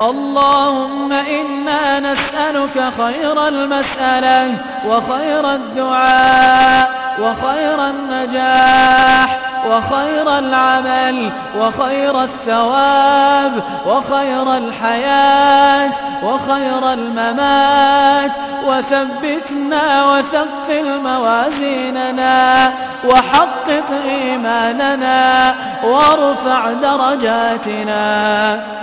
اللهم إنا نسألك خير المسألة وخير الدعاء وخير النجاح وخير العمل وخير الثواب وخير الحياة وخير الممات وثبتنا وثقل موازيننا وحقق إيماننا وارفع درجاتنا